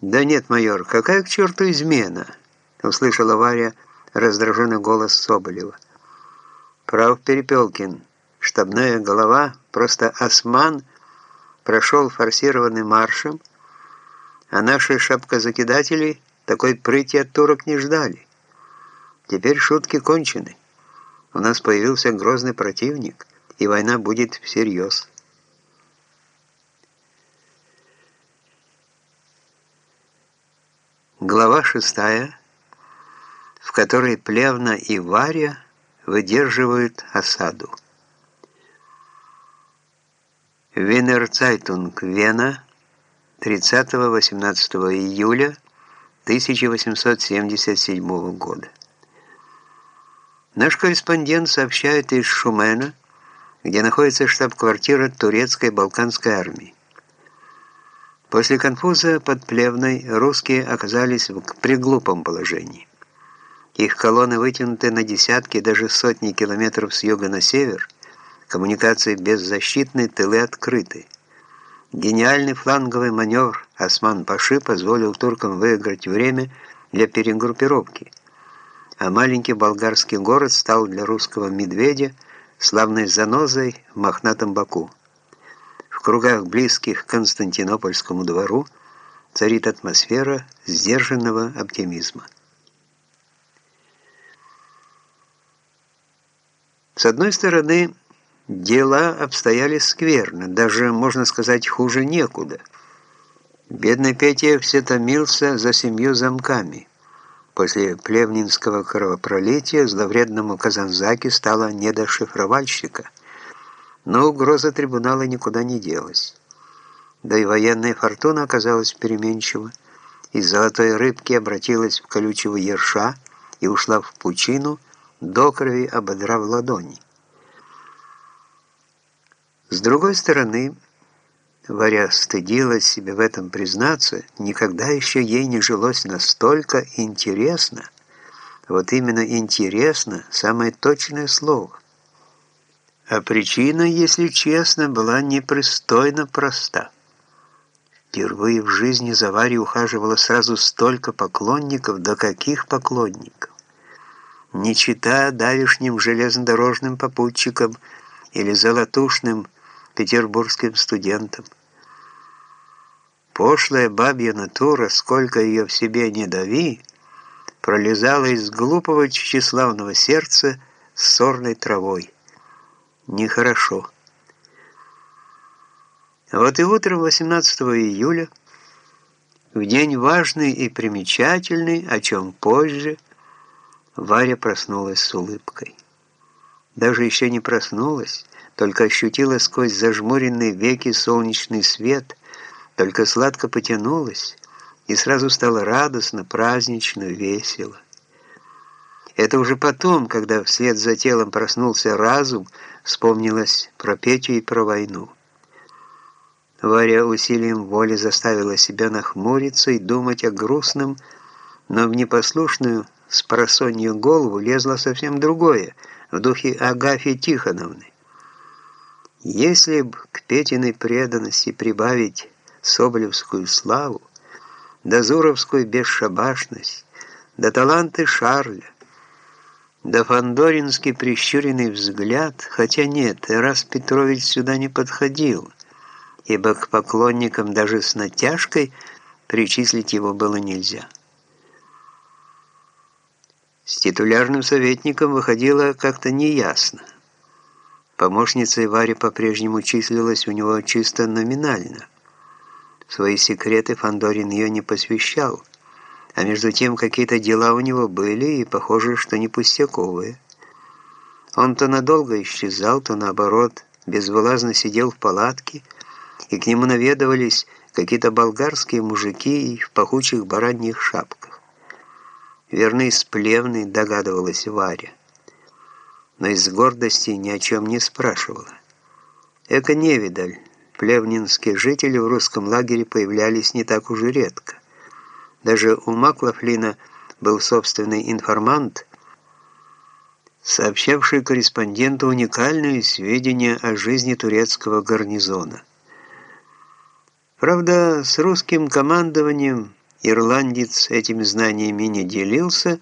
«Да нет, майор, какая к черту измена?» — услышала Варя раздраженный голос Соболева. «Прав Перепелкин, штабная голова, просто осман, прошел форсированным маршем, а наши шапкозакидатели такой прыти от турок не ждали. Теперь шутки кончены. У нас появился грозный противник, и война будет всерьез». Глава шестая, в которой Плевна и Варя выдерживают осаду. Wiener Zeitung, Вена, 30-18 июля 1877 года. Наш корреспондент сообщает из Шумена, где находится штаб-квартира турецкой Балканской армии. После конфуза под Плевной русские оказались в приглупом положении. Их колонны вытянуты на десятки, даже сотни километров с юга на север, коммуникации беззащитны, тылы открыты. Гениальный фланговый маневр Осман-Паши позволил туркам выиграть время для перегруппировки, а маленький болгарский город стал для русского медведя славной занозой в мохнатом Баку. В кругах, близких к Константинопольскому двору, царит атмосфера сдержанного оптимизма. С одной стороны, дела обстояли скверно, даже, можно сказать, хуже некуда. Бедный Петя все томился за семью замками. После плевнинского кровопролития зловредному Казанзаке стало не до шифровальщика – но угроза трибунала никуда не делась. Да и военная фортуна оказалась переменчива. Из золотой рыбки обратилась в колючего ерша и ушла в пучину, до крови ободрав ладони. С другой стороны, Варя стыдилась себе в этом признаться, никогда еще ей не жилось настолько интересно. Вот именно интересно – самое точное слово. А причина, если честно, была непристойно проста. Впервые в жизни за Варей ухаживало сразу столько поклонников, да каких поклонников? Не читая давишним железнодорожным попутчикам или золотушным петербургским студентам. Пошлая бабья натура, сколько ее в себе не дави, пролезала из глупого тщеславного сердца сорной травой нехорошо. Вот и утром 18 июля, в день важный и примечательный, о чем позже, Варя проснулась с улыбкой. Даже еще не проснулась, только ощутила сквозь зажмуренные веки солнечный свет, только сладко потянулась, и сразу стало радостно, празднично, весело. Это уже потом, когда вслед за телом проснулся разум, вспомнилось про Петю и про войну. Варя усилием воли заставила себя нахмуриться и думать о грустном, но в непослушную с просонью голову лезло совсем другое, в духе Агафьи Тихоновны. Если б к Петиной преданности прибавить соболевскую славу, дозуровскую бесшабашность, да таланты Шарля, да Фандоринский прищуренный взгляд, хотя нет, раз Петрович сюда не подходил, ибо к поклонникам даже с натяжкой причислить его было нельзя. С титулярным советником выходило как-то неясно. Помощницей Варя по-прежнему числилась у него чисто номинально. Свои секреты Фандорин ее не посвящал, а между тем какие-то дела у него были, и похоже, что не пустяковые. Он то надолго исчезал, то наоборот, безвылазно сидел в палатке, и к нему наведывались какие-то болгарские мужики в пахучих бараньих шапках. Верный сплевный, догадывалась Варя, но из гордости ни о чем не спрашивала. Эко невидаль, плевнинские жители в русском лагере появлялись не так уж и редко. Даже у Маклафлина был собственный информант, сообщавший корреспонденту уникальные сведения о жизни турецкого гарнизона. Правда, с русским командованием Ирландец этими знаниями не делился,